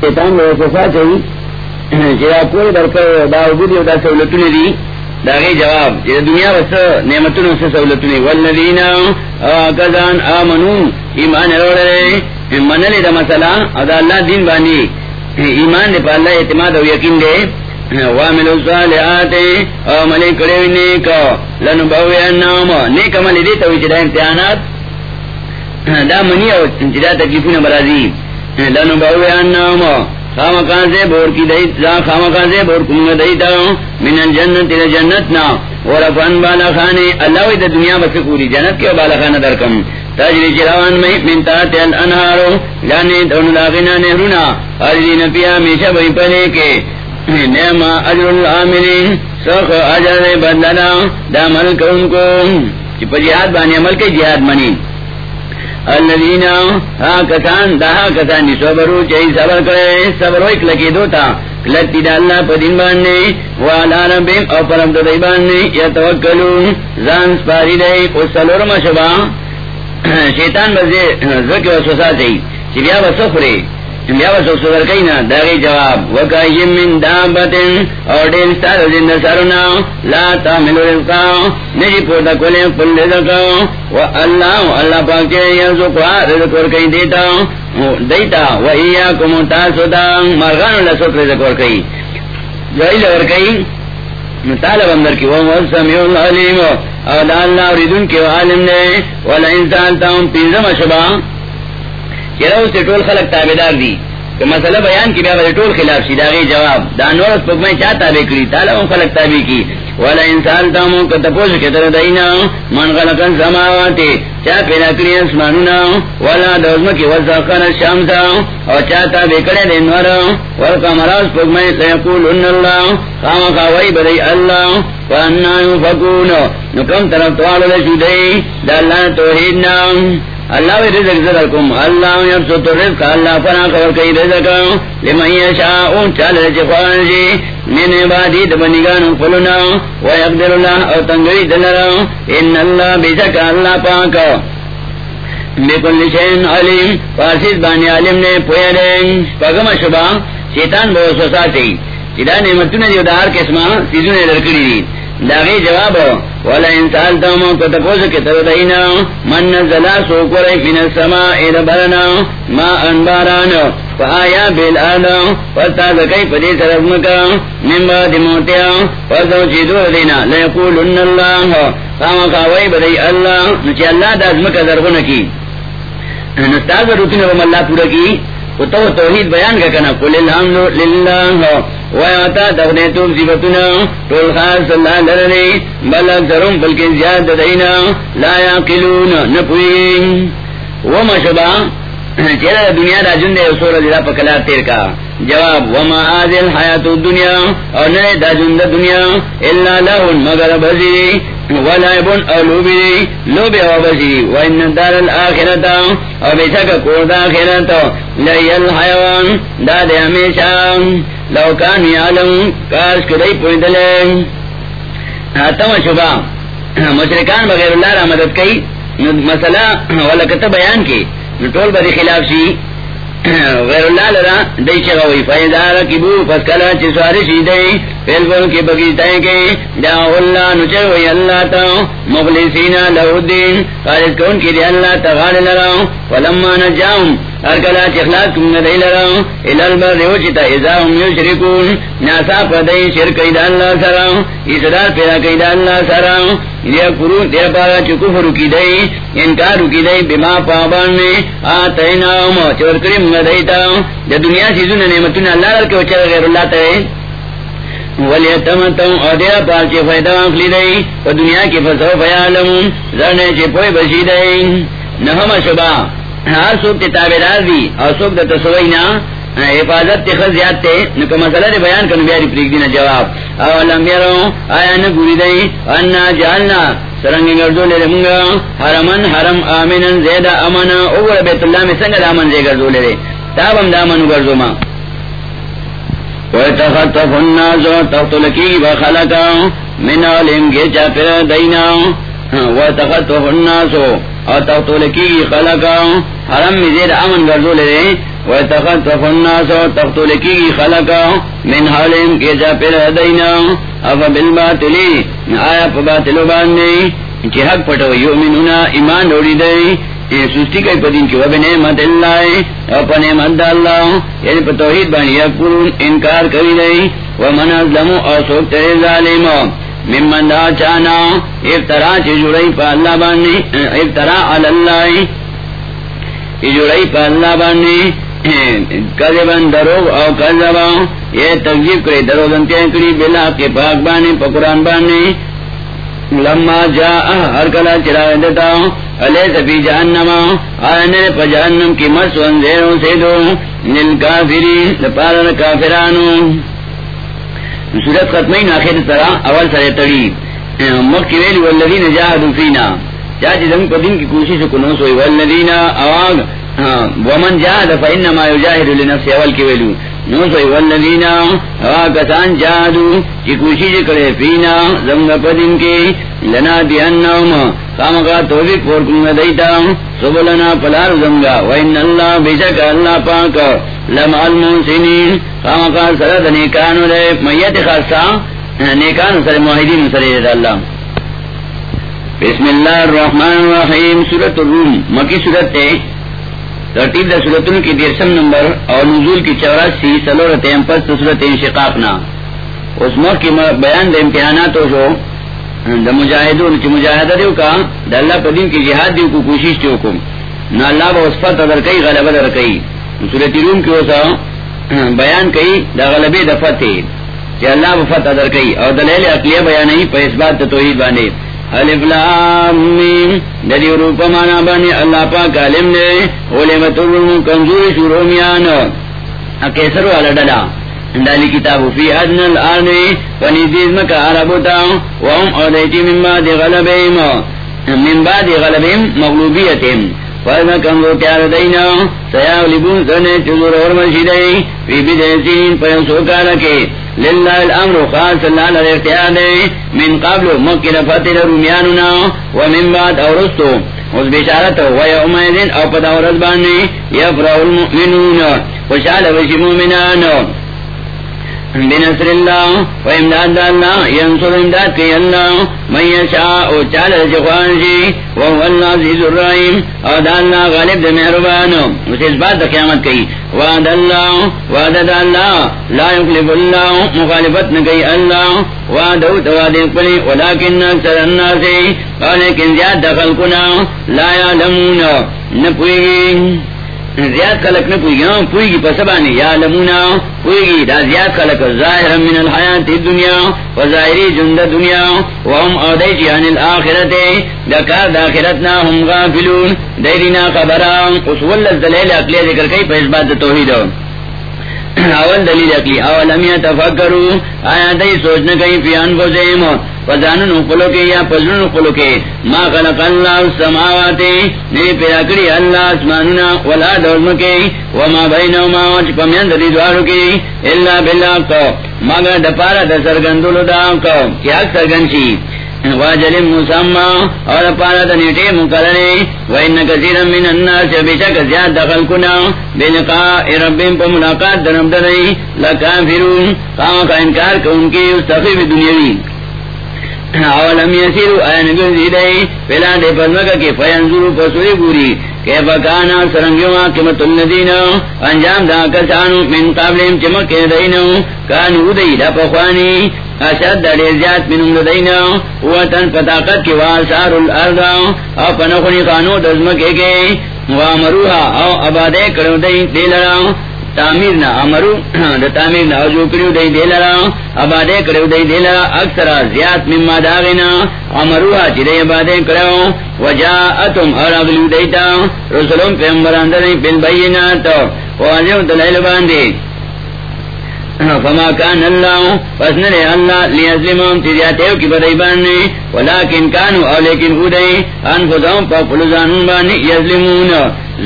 شیطان میں وسوسہ چاہیے جرا دا عبودی دا سہولتوں دی داغی جواب. جرا دنیا بس نعمتوں سے والذین آکزان ایمان دا مسئلہ اللہ دین بانی ایمان دے پا اللہ اعتماد و یقین دے او نیک. انام نیک امتحانات. دا منی او برازی لنو باوی انام خام سے بور کی دئی خام سے بور کنگ دئی تا من جنت تیرے جنت نا اور افن بالا خانے اللہ وی دنیا بس پوری جنت کے بالا خانہ درکم تجری چراوان میں من تحت الانہارو لانے دون لاغنا نہرونا خالدین پیا میشہ بھئی پلے کے نعم اجر العاملین سخ اجر بدلنا دا ملک ان کو چپا جہاد بانی عمل کے جہاد منی الذين ها کسان دا ہا کسان دی صبرو چاہی صبر کرے صبر ایک لکی دوتا لتی دا اللہ پا دین باننے والا ربیم او پرم دا باندې باننے یا توکلون. زان سپاری دے او سلور مشبا شیطان بزے زکه وسوسه دی چې بیا بسخرے بیا بس سر کئی نا داغی جواب وکایم من دابتن، اور دین ستار زند سرنا لا تاملو رزقا، نجی پورتا کولے پل رزقا، و اللہ اللہ پاک چے یرزقا، رزق ورکی دیتا دیتا، و ایاکم تاسو دا مرغان اللہ سوک رزق ورکی جائل ورکی طالب اندر کی وہ سمیع العلیم، اور اللہ ردن کے عالم نے ولا انسان تاؤں پینزم شبا سے ٹول خلق تابدار دی تو مسئلہ بیان کی بیا ٹول خلاف سی داغی جواب. دانور اس میں چاہ تابے کری تالا ان خلق تابے کی والا انسان تامو کا تپوش کے طرح دینا من خلقن سماواتی چاہ پیدا کری اسمانونا والا دوزم کی وزاقن الشامتا اور چاہ تابے کرے دینور والقمراز پگمئی سیقول ان اللہ خام خواہی بدئی اللہ فانا یفکون نکم طرف توالو لشو دی دا اللہ توحیدنا اللہ وی رزق زدرکم اللہ یبسط رزق، اللہ فنا خبر کئی رزق لمن یشاء چال رزق خوانشی من عبادی دبنگان فلنا ویقدر اللہ او تنگوی دلرا ان اللہ بیزک اللہ پاک۔ بکل شین علیم۔ فارسیز بانی علم نے پویا دیں پاگم شبا شیطان بہت سوسا چاہی چدا نعمتون دیو دار کسما سیزون لرکڑی دی۔ داغی جواب والا انسان تامو کو تپوز کے تر دینا من نزلا سوکر فین السماء برنا ما انباران فآیا بیل آدم فتا زکی پدی طرف مکا من بعد موتیا فردو چی دور دینا لیقولن اللہ خاما خواہی بدئی اللہ نچی اللہ دا ازمکا ذرغن کی نستاز روتن رم اللہ پورا کی. تو توحید بیان کا کنا. قل الحمد للہ خاص اللہ بل بلکہ زیاد دینا لا یاقلون نپوین وما شبا چیرا دنیا دا جن دے اصول اللہ پکلار تیر کا جواب وما آزل حیات دنیا اور نئے دا جن دا دنیا اللہ لہن مگر بزیری ولعبن او لوبی لوبی وان دار الاخرتا او بیشک کورد آخرتا لی الحیوان، دا دے ہمیشہ. لوکان یعلم، کاش کدئی پویدلے آتم شبا مشرکان بغیر اللہ را مدد کئی. مسئلہ ولکت بیان کی. ٹول بری خلاف سی غیر اللہ لرا، دی چگوی فیدار کی بو پس کلا چی سی دی. پیل بول کی بگیتائیں کے دعو اللہ نچگوی اللہ تا، مخلصین لہو الدین خالد کون کی دی اللہ تا غال لرا ولما نجاؤں ارکلا چخلاق کم ندی لرا الالبر روچتا ریوچتا ازاهم یشرکون، ناسا پدئی شرک ایدا اللہ سرا اسرار پیدا کئیدا اللہ سرا دیا کرو دیا پارا چی کفر کی دئی انکارو کی دئی بما پابان نے، آتینا ام چور کریم ندیتا دنیا سیزون نعمتون اللہ لرکے وچر غیر اللہ تا تے ولیتمتم اور دیا پار چی دئی و دنیا کی فسو فیالمون زرنے چی پوئی بشی نحم شبا، ہر سوک تابے دار دی اور سوک دا تصوی حفاظت تے خز تے نکو مسئلہ دے بیان کنو بیاری دینا جواب. اولم یرو، آیا نگوری دئی انا جالنا سرنگی گردو لے منگا حرمن حرم آمنن زیدہ امن اوگر بیت اللہ میں سنگ دامن زی گردو لے تابم دامن گردو ما. وَتَخَطَّفُ النَّاسُ تَخْتُلَكِي بَخَلَكَ مِنْ عَلِمْ گے چاپر دینا وَتَخَطَّفُ النَّاسُ اور تختول کی خلق حرم میں زیر امن گردو لے وَيَتَخَطَّفُ النَّاسَ تَخْتُلِكِي خَلَقًا مِنْ حَالِهِمْ كِجَا پِرَ هَدَيْنَا اَفَ آیا پا باطلو باندے چی حق پٹو یؤمنونا ایمان دوڑی دے سستی کئی پدین کی وبی نعمت اللہ او نعمت اللہ یعنی توحید بانی یکورون انکار کری دے ومن ازلمو او سوک ترے ظالمو ممن دا چانا افترا چی جڑائی پا اللہ بانی افترا علی اللہ۔ جڑائی پا اللہ بانی کذبن دروغ او کذبا یہ تکذیب کری دروغ انتیاں کری، بلا کے پاک بانی، پا قرآن بانی۔ لما جا ہر کلا چرا دیتا۔ ہوں علیہ سفی جہنما آنے پا جہنم کی مس وانزیروں سے دو نل کافری لپارن کافرانو. سورت ختمین آخر طرح اول سر تڑی. مکی ویلی والذین جاہدو فینا. چاچی جی زمین پا دن کی کوشش کنو سوئی والذین اواغ ہاں، ومن جاہد فا انما یجاہد لنفس اول کی ویلو نو سوئی والذین کسان جاہدو چی کوشش کرے فینا زمین پا دن کی لنا دیانناوم خامقا توفیق پورکنگا دیتا، سبلنا پلار زمگا وین اللہ بشک اللہ پاک لما المحسنین خامقا سرد نیکانو دے، میت خاصا نیکانو سر موحدین سر اللہ۔ بسم اللہ الرحمن الرحیم سورت الروم، مکی سورت تے ترتیب دا سورتن کی دیرسم نمبر اور نزول کی چوراسی سلورت پس سورت انشقاقنا. اس موقع کی بیان دا امتحانات ہو جو دا مجاہدون، چی مجاہدہ دیو کا دا اللہ پا دین کی جہاد دیو کو کوشش دیو کو. نا اللہ با وصفت ادر کئی، غلبہ در کئی. سورت روم کی وسا بیان کئی دا غلبی دا فتح. چی اللہ با فتح ادر کئی، اور دلیل اقلیہ بیانی پا اس بات توحید بانے الف لام میم. ددی روپ مانا بانی اللہ پاک علم دے علمت الرم کنزور شرومیان کیسر والا ڈلا. دالی کتاب فی ادن الارن الارنی ونیزیز مکا عربوتا وهم اودیتی من بعد غلبیم. من بعد غلبیم مغلوبیتیم. فرما کمزور تیار دینا. سیاغلبون سنے چزور ورمشی دی فی بدیسین پیسو کارکے للہ الامر خاص اللہ لر اختیار دے۔ من قبل مکی رفتر رومیانونا ومن بعد اورستو۔ اس بشارت ویومئذن او پدا ورزبانی یفرہ المؤمنون۔ خوشحال وشی مومنان۔ بنصر اللہ و امداد اللہ، ینصر امداد کی اللہ۔ من یشاء چال جخوان جی وهو اللہ عزیز الرحیم۔ او دا اللہ غالب دا محربان اس اس بات دا قیامت کی وعد اللہ وعد اللہ۔ لا یقلب اللہ، مخالفت نکی اللہ۔ وعدو تواد اقبلی ولیکن اکثر الناس۔ ولیکن زیاد دخل کنا لا یعلمون نپوئی زیاد خلق نہ پوئی گا پوئی گی پسبانی یا لمونا پوئی گی دا زیاد خلق ظاہر من الحیات دنیا و ظاہری جند دنیا و ہم عدی جیان الاخرت. دکار داخرتنا ہم غافلون. دیرینا خبران. قصول واللز دلیل اقلی ذکر کئی پہ اس بات توحید. اول دلیل اقلی اولم یتفکرو. آیا دی سوچنا کئی فیان کو زیم. پزانن اقلو کے یا پزنن اقلو کے. ما خلق اللہ السماواتی نی پیراکڑی اللہ اسماننا ولا دورم کے. وما بینو ما وچ پمین دی دوارو کے. اللہ باللہ کو مگر دپارا دا سرگندولو دا کو کیا سرگنشی واجل مسمى اور پارا دنیٹے مقررے، وإن من الناس زیاد دخل کنا بلقاء ربهم پا ملاقات درم درئی لکافرون، قام کا انکار کا ان کی استخیب دنیاوی اولم یسیرو این گنزی دی پلا دے پزمکا کی فینزورو پسوی گوری کہ فکانا سرنگیو آقمت الندین انجام دا کسانو من قابلیم چمک دینو، کانو دی دا پخوانی، اشد دے زیاد من لدینا وطن پتاقت کی واسار الارض، او پنخونی خانو دزمکے کے وامروها او ابادے کرو دی دیلرا تعمیر نہ امرو دا تعمیر نہ جو کریو دئی دے لرا ابادے کریو دئی دے لرا اکثر زیاد مما داغنا امروها چی دئی ابادے کرو وجاءتم اور اغلو دیتا، رسولم پیغمبران دنی پل بینات واضح دلائل باندے۔ فما کان اللہ، پس نرے اللہ لیظلمهم تیزیاتیو کی بدائی بانے ولیکن کانو او لیکن اودئی انفدهم پا پلوزانون بانے یظلمون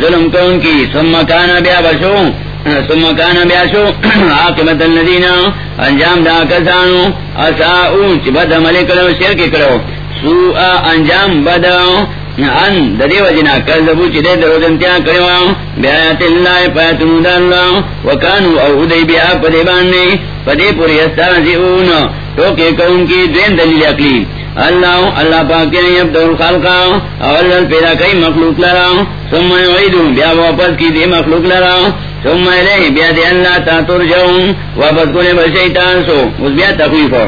ظلم کون کی، ثم کانا بیا بشو۔ ثم کانا بیا عاقبت الذین انجام دا کسانو. اساؤ چی بد عملی کرو، شرک کرو. سوء انجام بداؤ ان ددی وجنا کذبو چی دے درو دنتیا کرو. بیات اللہ پیتنو دا اللہ. وکانو او دی بیا پدے بانے پدے پوری استازیون. ٹوکے کون کی دوین دلیل اقلی. اللہ اللہ پاک نے عبد الخلقا اول پیدا کئی مخلوق لرا. ثم یعیدو، بیا واپس کی دی مخلوق لرا. ثم الیہ بیا دی اللہ تا ترجعون واپس کنے بشیطان سو. اس بیا تخویف ہو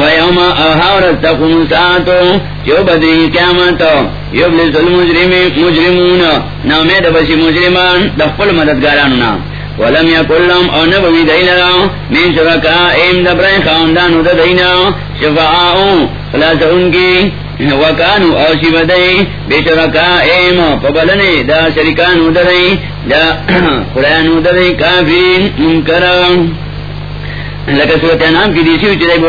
ویوم احاورت تقوم ساعتو جو بدری قیامت یبلس المجرم المجرمون نامید بسی مجرمان. دخل مددگاراننا ولم يكن لهم او نبوي دينا. من شركائهم دبرين خاندانو ددينا شفعاء خلاصون کی وکانو او شبدئی بشرکائهم فبلنی دا شرکانو ددئی دا قرآنو ددئی کافرین منکران لکہ صورت انام کی دیسی ہوئی چلے بو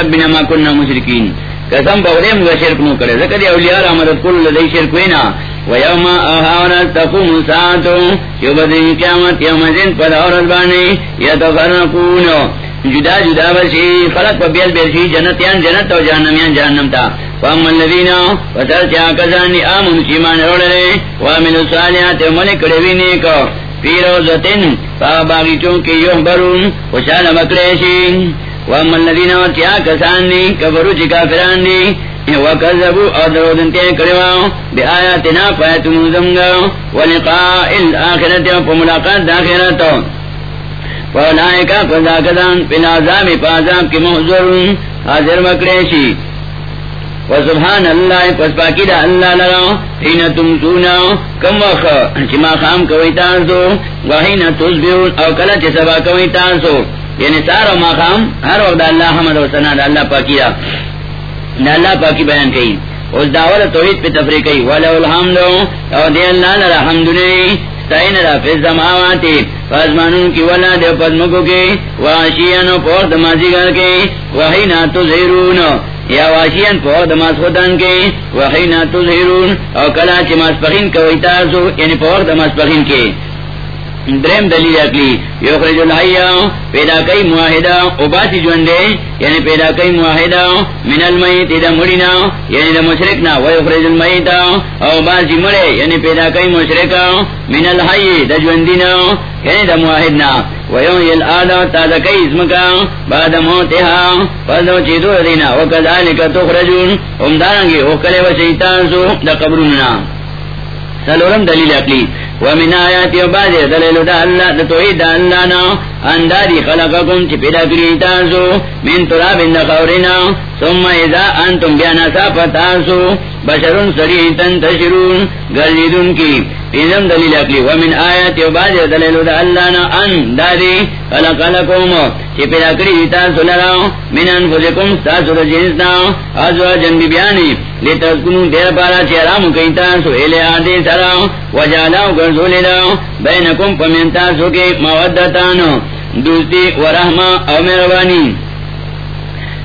ربنا ما کننا مشرکین. قسم بغریم و شرک نو کرے. ذکر دی اولیاء رحمت کل لدی شرک وینا. ویوم احاورت تقوم ساعتو. یوبدی قیامت، یوم زن پر عورت بانی یتفرقون جدا جدا بسی خلق پا بیل بیل جنتیان جنت و جہنمیان جہنم تا. فاما الذین وطر چاہ کسانی آمن چیمان روڑے وامن صالحات ملک روینے کو فی روزتن پا باغیچوں کی یوم برون خوشال مکریشی. واما الذین وطیا کسانی کبرو چکا فرانی وکذبوا اور درودن تے کریوا بی آیاتنا پایتون زمگا ولقاء الاخرت و ملاقات داخرت فولائکا قضا قدان پی العذاب پازاب کی محضرون حاضر مکریشی وسبحان اللہ پس پاکی دا اللہ لگا حین تم سونا کم وقت چما خام کوئی تانسو وحین تسبیون او کلا چی سبا کوئی تانسو یعنی سار و مقام ہر وقت اللہ حمد و سنا دا اللہ پاکی دا دا اللہ پاکی بیان کئی۔ اس دعوت توحید پہ تفریح کئی۔ ولو الحمد او دی اللہ لرا سائن را فی الزماواتی، فازمانون کی ولا دیو پدمکو کی واشیانو پور دمازی گر کی، وحینا تو تظہرون یا واشیان پور دماز خودان کی، وحینا تو زیرون، او کلا چی ماز پخین کوئی تاسو یعنی پور دماز پخین کی۔ درم دلیل اکلی یخرج الحیا پیدا کئی معاہدہ اباسی جوندے یعنی پیدا کئی معاہدہ، من المیت، دا مڑینا یعنی دا مشرکنا، ویخرج المیت او باسی مڑے یعنی پیدا کئی مشرکا، من الحی، دا جوندینا یعنی دا معاہدنا. ویون یل آدھا تازہ کئی اسمکا بعد موتها فضو چی دینا، وکذالک تخرجون امدارنگی اخکلے و شیطان سو، دا قبروننا. سلورم دلیل اقلی ومن آیات بعد دلیل دا اللہ دا توحید دا اللہ نا انداری خلقکم چی پیدا کری تاسو من تراب دا خورنا ثم اذا انتم بیانا ساپتاسو بشرون سریتن تشرون گردیدون کی. پیزم دلیل اقلی ومن آیات و بعد دلیل دا اللہ نا انداری خلقکم چی پیدا کری تاسو لرا. من انفسکم ستاسو دا جنسنا. ازواجن بی بیانی. لیتسکنون دیر پارا چی رامو کئی تاسو. ایلی آدی سرا. وجالاو گرزولی دا. بینکم پمین تاسو کی مودتانو دوستی ورحمہ او مہربانی۔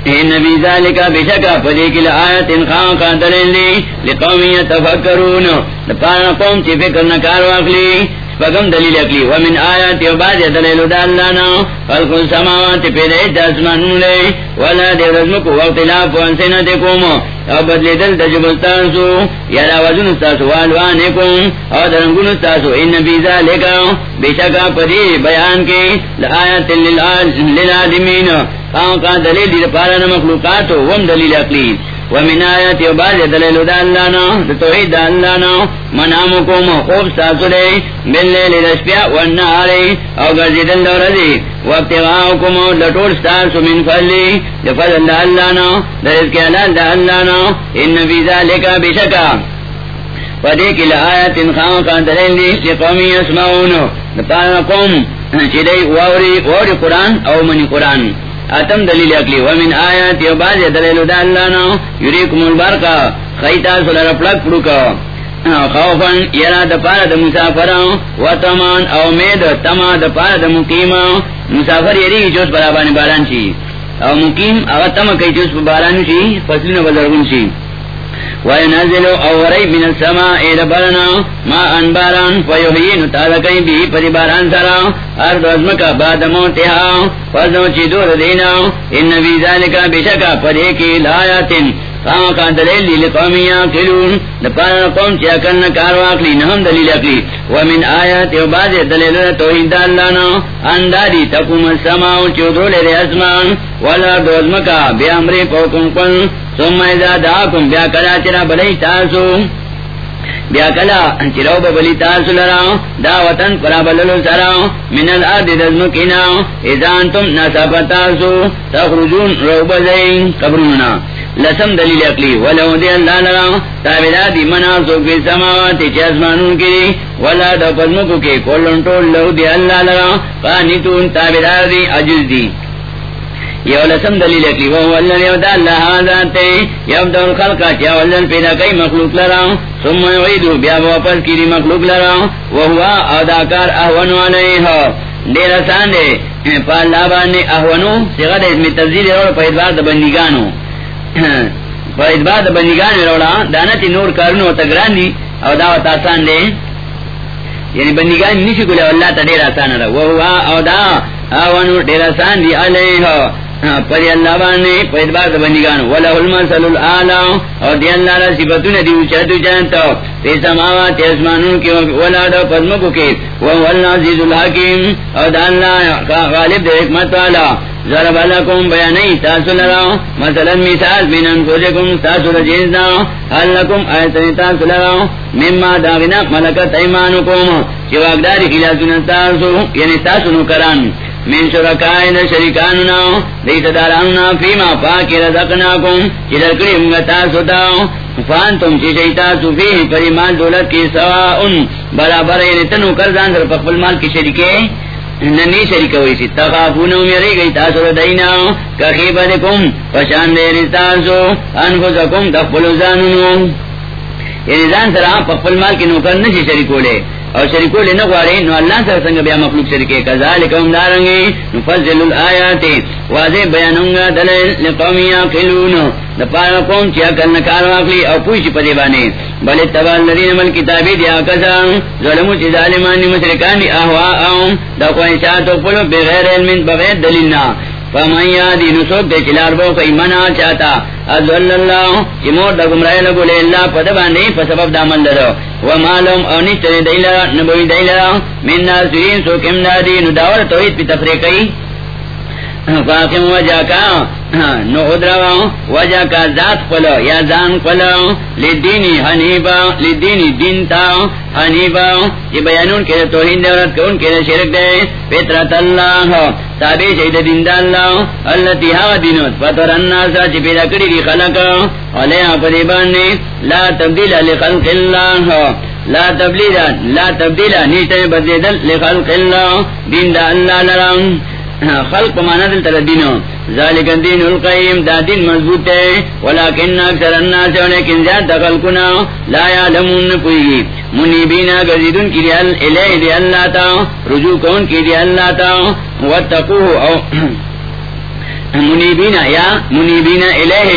نبی ذالکا بشکا پدی کل آیت انخان کا دلیل لی لقومی تفکرون لپارا قوم چی فکر نکار واقلی فکم دلیل اکلی. ومن آیات یو باز دلیل دا اللہ نا. خلق السماوات پیدا اتاسمان لے. ولا دے رزمکو واقتلاف وانسینا دے او بدلی دل تجبستان سو یا راوزن استاسو والوانے او درنگون استاسو ان بیزا لکا بشکا پدی بیان کے. لآیت للعالمین. خان کا دلیل دی پارا مخلوقات وم دلیل اقلی ومن آیات یو باز دلیل دا اللہ نا توحید دا اللہ نا۔ منامو منامکم خوب ساسو دے باللیل رشپیا والنہاری او گرزی دل دو رضی۔ وابتغاؤکم لطول ستاسو من فضلی لفضل دا اللہ نا در رزق حلال دا اللہ نا۔ ان فی ذالکا بشکا۔ پدے کی لآیت انخام کا دلیل دی لقومی اسمعون دپارا قوم چی دی واری واری قرآن او منی قرآن۔ اتم دلیل اکلی. ومن آیات یو باز دلیل دا اللہ نا. یریکم البرقا خیتا سلر پلک پڑوکا. خوفا یرا دا پارا دا مسافرا. و تمان او مید تما دا پارا دا مقیما مسافر یری چوس برابانی باران چی. او مقیم، اغا تما کئی چوس باران چی فصلین بزرگون چی. وینزل اوری من السماء ربرنا ما انباران پری باران سرا ارد ازمکا بعد موتها فزو چی دور دینا ان بی ذالکا بشکا کی لایاتن دلیل دلیل قومی قوم قوم چیا کرنا اقلی ومن آیات توحید تقوم چودرو اسمان والا دوزمکا امری کن. سم ایزا بیا کلا چرا بلی تاسو. بیا کلا بلی تاسو دا وطن پرا بللو من الارد ازان تم ناسا پتاسو تخرجون رو بزین قبروننا. لسم دلیل اقلی. ولو دی اللہ لرا تابدہ دی مناسو کی سماواتی چی اسمانون کی ولا دا پزمکو کی کولن طول لو دی اللہ لرا قانتون تابدہ دی عجز دی. یو لسم دلیل اقلی. وہو اللہ لیو دا اللہ آزاتے یو دا الخلقہ چی اولن پیدا کئی مخلوق لرا ثم یعیدو بیا واپس کی دی مخلوق لرا وہو اداکار احوانو علیہ. دیر آسان دے. پا اللہ بانے احوانو. سیغد اسمی تفضیل روڑ پا دا بندگانو بنیگان روڑا دانا تی نور کرنو تگران دی او دعوت آسان دے یعنی بندگان نیشی کلے اللہ تا دیر آسان را وہوا او دا آوانو دیر آسان دی علیہ پری اللہ بانے پید بار بندگان ولہ المثل الاعلا اور دی اللہ را صفتون دی اچھتو جانتا پی سماوات اسمانون کی ولا دا پدمکو کی وہو اللہ عزیز الحکیم اور دا اللہ غالب دے حکمت والا. ضرب لکم بیانی تاسو لرا مثلا مثال من انفوزکم تاسو لجیزنا حل لکم آیتنی تاسو لرا مما داغنا ملکت ایمانکم. چواقداری خلاسونا تاسو یعنی تاسو نکران من شرکائن شرکاننا دیت داراننا فیما پاکی رزقناکم. چی درکڑی ہمگا تاسو تاو فانتم چی جی شیطا سفیح پری مال دولت کی سواؤن. برابر یعنی تنو کرزان در پخبل مال کی شرکے ننی شریک ہوئی سی. تخافون میری گئی. تاثر دینا کخیبتکم پشان دے رستاسو انفسکم. تخفلو زانونو. یعنی زان سر آپ پخفل مال کی نوکر نشی شریکو لے. اور شریکو لے نگوارے نو اللہ سر سنگ بیا مخلوق شرکے کذالکم دارنگی نفضل الآیات، واضح بیانونگا، دلیل لقومی آقلون دپارا قوم چیا کرنا کار واقلی او پوشی پدے بانے۔ بلے تبال لدین مل کتابی دیا کسا ظلمو چی ظالمانی مشرکان دی احواء دا خواہشاتو پلو بغیر علم بغیر دلیلنا فمیادی نسوک دے چلار بو کئی منع چاہتا. ازول اللہ چی مور دا گمرائی لگو لے اللہ پا دباندی فسبب دا من دلو ومالم او نشتر دیلہ نبوی دیلہ من ناسرین سوک امدادی نداور توحید پی تفریقی. فاقم وجہ کا نو ادرا وجہ کا ذات پلو یا زان پلو لدینی حنیبا لدینی دین تا حنیبا یہ بیانون کے توہین دورت کے، ان کے شرک دے، فطرت اللہ تابع شہید دین دا اللہ اللہ تیہا دینوت فطر الناسا چی پیدا کری دی خلق، علیہ پدیبانی لا تبدیل لخلق اللہ، لا تبدیل لا تبدیل نیشتر بدیدل لخلق اللہ، دین دا اللہ لرام۔ خلق مانا دل تر دینو. ذالک دین القیم، دا دین مضبوط ہے ولیکن اکثر الناس ولیکن زیاد خلقنا لا یعلمون پوئی منیبین گزیدون کی دی الہ دی اللہ تا، رجوع کون کی دی اللہ تا. واتقوه او منیبین یا منیبین الہ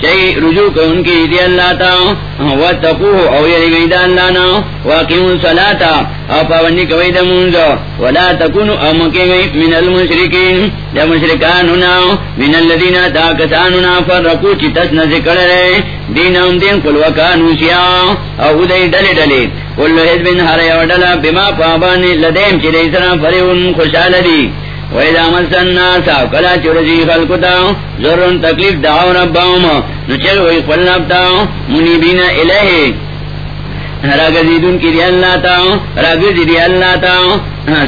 شئی رجوع کو ان کی دی اللہ تا و تقوه او یری گئی دا اللہ نا واقعون صلاة او پاونی کوئی دا منزو ولا تکونو او مکی گئی من المشرکین، دا مشرکانونا من اللذین تاکسانونا فرقو چی تسنا ذکر رہے دین ام دین قل وکانو شیعا او دای ڈلی ڈلی کلو حزبین ہر یو بما پابانی لدیم چی دیسنا فریون خوشحال دی۔ ویدا مسن کلا چورجی خلقتا تکلیف داؤ رباهم نچل وی قل نبتا منیبین راگزیدون کی دی اللہ تا راگزی دی اللہ تا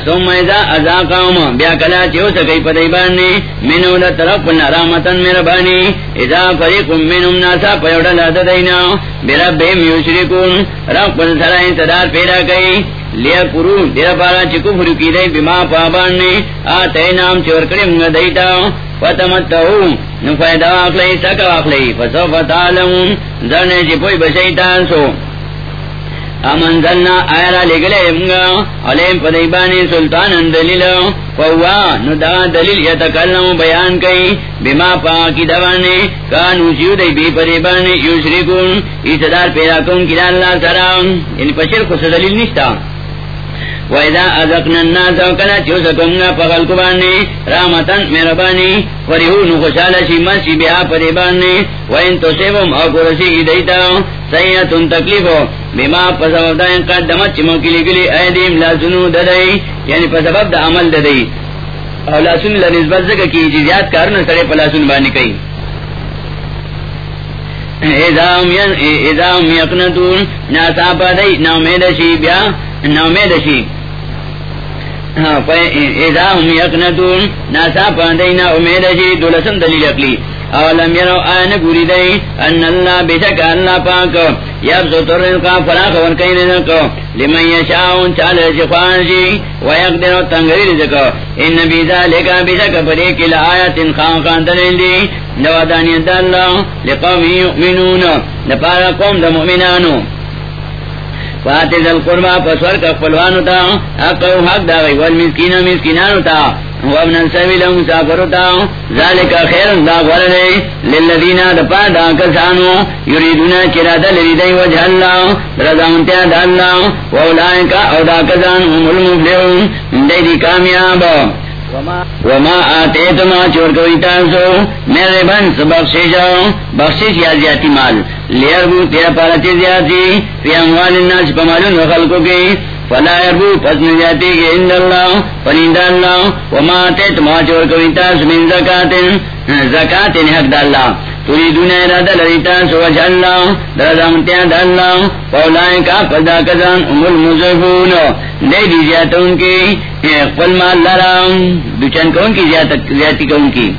سوم ہاں، ایزا ازاقاهم بیا کلا چیو سکی پدیبانی منو دا نرامتن مربانی ایزا فریقم منم ناسا پیوڑا لاد دینا بربیم یوشرکون رب پن سرائن صدار پیدا کئی۔ لیا پورو دیر پارا چکو فرو کی دئی بیما پابان نے آتے نام چور کریم دیتا۔ فتمتہو نفیدہ آخلی، سکا آخلی فسو فتالمون زرنے چی پوئی بشیطان سو۔ امنزلنا آیرا لگلے امگا علیم پدیبانی سلطان دلیل فوا نو دا دلیل یتکلم بیان کئی، بما پاکی دوانے کانو سیو دی بی پدیبانی یو شرکون ایسدار پیدا کن کی اللہ سرام یعنی پشر خس دلیل نشتا وَإِذَا أَذَقْنَا النَّاسَ وَكَلَا چُوسَكُمْنَا فَغَلْقُبَانِي رَامَتًا مِرَبَانِي فَرِهُونُ خُشَالَشِ مَسِي بِهَا پَرِبَانِي وَإِن تُصِبُمْ أَوْ قُرَسِي دَيْتَا سَيَّةٌ تَكْلِفُ بِمَا فَسَبَبْ دَائِن قَدَّمَتْ چِمَوْ كِلِي كِلِي لَا سُنُو دَدَئِ یعنی فَسَبَبْ دا عمل دَدَئِ اور لاسن لنسبت زکا کی جزیات کارنا سڑے پلاسن بانی کئی ازام یقنتون ناسا پا دی نومیدشی بیا نومید شی نومیدشی ازام ہاں، یقنتون ناسا پا دی نومیدشی دولسم دلیل اقلی. اولم یرو آن گوری دی ان اللہ بشک اللہ پاک. یب سو تر رزقا فراق ورکی رزق. لمن یشاؤن چال رزقانشی ویقدر تنگری رزق. ان بیزا لکا بشک پریک لآیت خان خان دلیل دی. نوادانی داللہ لقوم یؤمنون. نپارا قوم دا مؤمنانو. فاتز القربہ پسور کا فلوانو تا، اقو حق دا غی والمسکین مسکینانو تا، وابن السبیل مسافر تا ذالک خیر دا غرنے للذین دپا دا کسانو یریدونا چرادہ لریدائی وجہ اللہ رضا منتیا دا اللہ واولائکا او دا کسان هم المفلحون دیدی کامیاب. وما آتے تما چور کو تاسو میرے بن بخشی جاؤ بخشش یا زیادتی مال۔ لیر بو تیرا پارا چی زیادتی فی اموال الناس پمالون و خلقو کی۔ فلا یربو پس نجاتی کی اند اللہ پنیند اللہ۔ وما آتے تما چور کو تاسو من زکاتن زکاتن حق دا اللہ۔ تريدون إرادة لريتا سوى جعلنا درجة منتيا دالنا کا پدا كذان امر المزفون دے دی زیادت ان کی اقبل مال لرام۔ دوچن کون کی زیادتی کون کی؟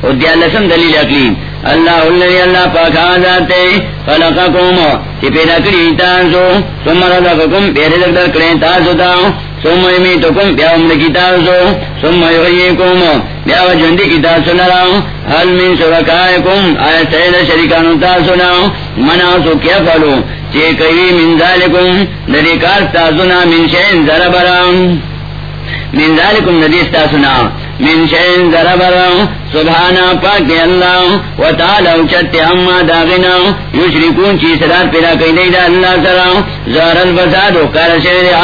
اور دیا لسم دلیل اقلی اللہ اللہ اللہ پاک آزاتے خلقکم، چی پیدا کری تاسو ثم رزقکم، پیدا در کریں تاسو تاو ثم یمیتکم، بیا عمر کی تاسو ثم یغییکم بیا وجندی کی تاسو لراو حل من شرکائکم، آیا سید شرکانو تاسو لاو مناسو کیا فلو چی کئی من ذالکم دریکار تاسو نا من شین ذربرام من ذالکم ندیس تاسو نا من شین ذربر سبحانا پاک اللہ. و تعالی اچت اما داغنا. یشرکون چی صدار پیدا کئی دی اللہ سرا. زہر الفساد و کار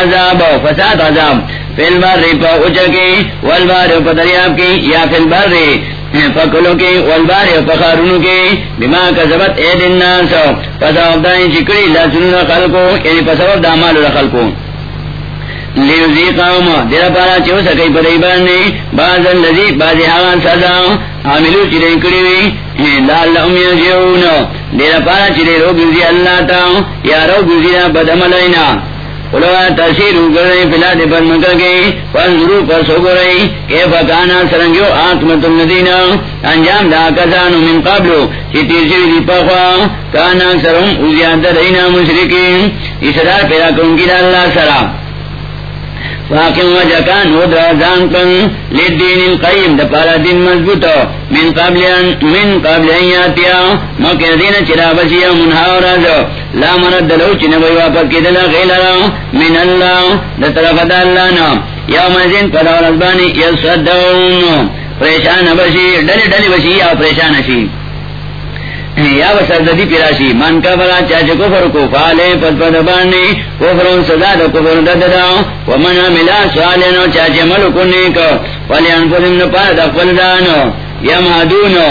عذاب و فساد عذاب. فی البر پا اچکی، والبار پا دریاب کی، یا فی البر پکلو کی، والبار پا خارونو کی. بما کسبت اید الناس. پس افدائیں چکڑی لسنون خلقو یعنی پس افد عمال خلقو. لیوزی قوم دیرا پارا چو سکی پدائی باننی باز اللذی بازی حوان سزا عاملو چرین کریوی لال لهم یجعون دیرا پارا چرے رو گوزی اللہ تا، یا رو گزی را گوزی نا بدملینا قلوا تشیرو گرئی فلاد پر مکر گئی فانظرو پر سو گرئی، کیف کانا سرنگیو آتمت الندینا انجام دا کسانو من قبلو چی تیرشوی دی پخوا. کانا سرم اوزیادت دینا مشرکین. اسرار پیدا کنگی دا اللہ سرام واقع وجہ کا نو دان کن لدین القیم دا پارا دین مضبوط من قبل من قبل ان یاتیا مکہ دین چرا بشیا منہا رازو، لا مرد لو چن واپس کی دلا غیلرا من اللہ دا طرف دا اللہ نا یوم ازین پدا رزبانی یسدون پریشان بشی، ڈلی ڈلی بشی یا پریشان شی۔ یا سردی پیراشی، من کا بلا چاچ کفر کو فالے پد پد بانے کفروں سزا دا کفر ددا، ومن ملا سوالینو چاچ ملکو نیکو ولی انفسم نپار دا فلدانو یا مادونو،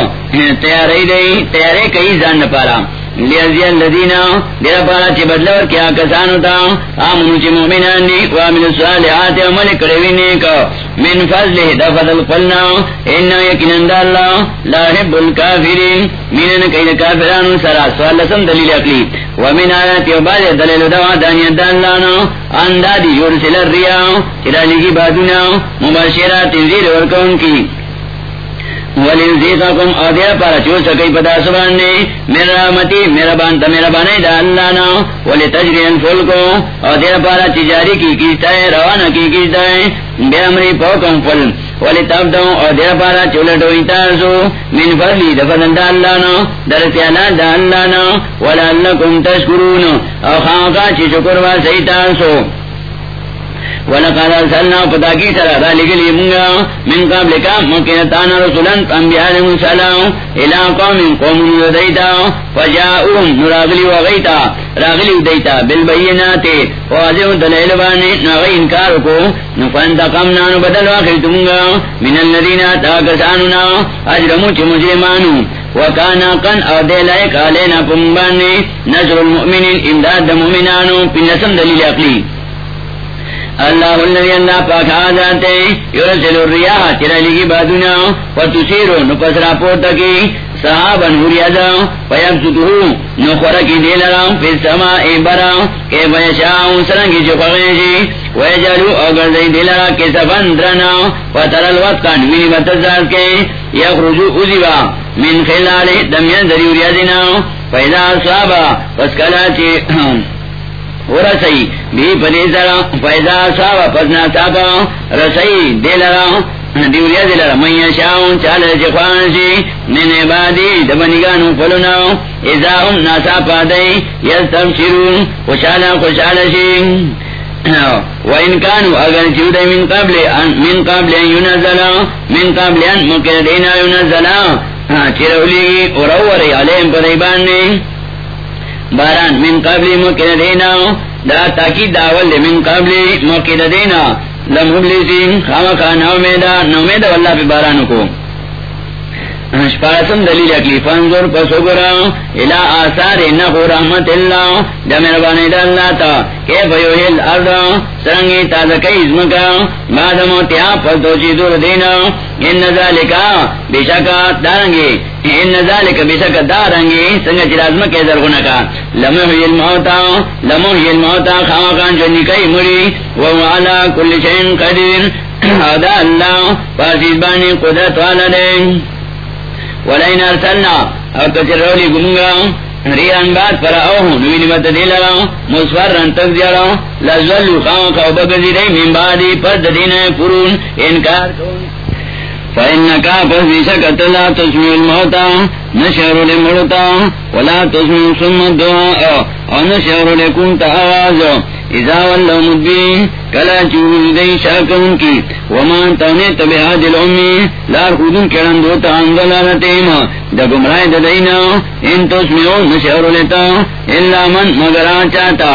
تیارے دئی تیارے کئی زن نپارا لیزی اللذین دیر پارا چی بدلور کیا کسانو تا آمنو چی مومنان وامن صالحات عمل کروی من فضل دا فضل قلنا انا یکنن دا اللہ لا حب الكافرین کئی سرا سوال لسم دلیل اقلی۔ ومن آیات دلیل دوا دانیت دا اندادی یورسل چرا لگی بادونا، مباشرات ورکون کی۔ ولنزیقکم آدیا پارا چو سکی پدا سباننے میرا متی میرا بان بانتا، میرا بانے دا اللہ نا ولی تجری کو آدیا پارا چجاری کی کیستا ہے روانہ کی کیستا ہے، بے امری پوکم فل ولی تب دو آدیا پارا چولٹو ایتاسو من فضلی دفدن دا اللہ نا درسیانا دا اللہ نا، ولا کم تشکرون او خاقا چی شکر وا سیتاسو ولقد ارسلنا پتا کی سرا دا لگلی منگا من قبل کا مکنتانا رسولن انبیاء السلام الى قوم قوم واضح کو نبدل من مجرمانو وکانا او دے لائک پمبانی نصر المؤمنین امداد مؤمنانو پی نسم دلیل اقلی اللہ الذي اللہ پاک آزاتے یرسل الریاح چرا لگی بادونا فتسیرو نپسرا پورتا کی صحابا نوریادا فیبسطو نخورا کی دیلرا فی السماء برا کہ بیشاؤ سرنگی چکوغیشی ویجالو اگر دی دیلرا کی سفن درنا فتر الوقت کان وینی بتزاد کے یخرجو ازیبا من خلال دمیان دری اوریادنا فیدا صحابا پس کلا چی رسئی بھی پدی سرا فیضا سا پسنا سابا رسئی دلرا دیوریا دے دلرا من شاؤن چال چخوان سی من عبادی دبنگانو فلنا ازا هم ناسا پادئی یستم شرون خوشالا خوشالا سی وَإِن كَانُوا أَغَرْ جُودَ مِن قَبْلِ أَن مِن قَبْلِ أَن يُنَزَّلَ مِن قَبْلِ أَن مُكَدِينَ يُنَزَّلَ ہاں، چِرَوْلِي أُرَوَّرِ عَلَيْهِمْ پَدَيْبَانِ باران من قبل موقع دینا دا تاکی داول من قبل موقع دینا لمبلسین خام خاناو میدا نو میدا واللہ پی بارانو کو. شپارسم دلیل اکلی فانزور پسوگرا الى آثار نخو رحمت اللہ جمیر بانی دا اللہ تا کیف یوہل ارد سرنگی تازکی ازمکا بعد موتیا پس دور دینا ان ذالکا بشکا دارنگی ان ذالک بشکا دارنگی سنگا چرازم کے درگنا کا لمحی الموتا لمحی الموتا خواقان جو نکئی مری وعلا کل شین قدیر ادا اللہ پاسیز بانی قدرت والا دیں ولئن ارسلنا او کچر رولی گمگا ریان بات پر اوہو نوینی بات دیلرا مصفر رن تک دیارا لزولو خام خواب بگزی دی من بعدی پر دین پرون انکار کون فإنکا پس بیشکت لا تسمی الموتا نشعر لمرتا ولا تسمی سم دعا او نشعر لکنت آوازو اذا واللہ مدبین کلا چوز دی شاکون کی، ومان تانے تبعا دل امی لار خودن کرن دوتا اندلالتیم دا گمرائی دا دینا، ان تسمیو نشعر لیتا اللہ من مگر آچاتا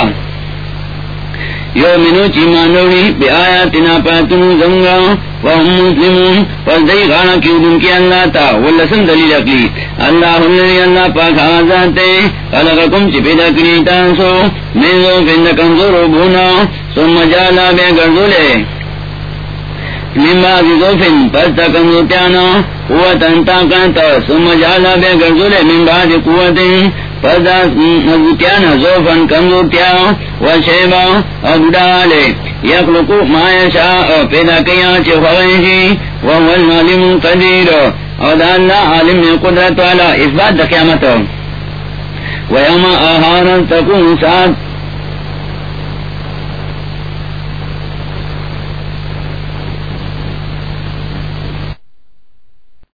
یو منو چی مانوڑی بی آیاتنا پاتنو زنگا وهم مسلمون پس دی غانا کیودن کی اللہ تا واللسن دلیل اقلی. اللہ اللہ اللہ پاک آزاتے، خلقکم چی پیدا کنی تانسو، میزو فند کنزورو بونا سم جالا بے گردولے. من بعد ذوفن پس تا کنزوتیانا قوتن طاقتا سم جالا بے گردولے، من بعد قوتن زوفن کمزورتیا و شیبا یخلقو پیدا کیا چی خوشی و قدیر. اللہ عالم قدرت والا اس بات دا قیامت و یوم تکون ساتھ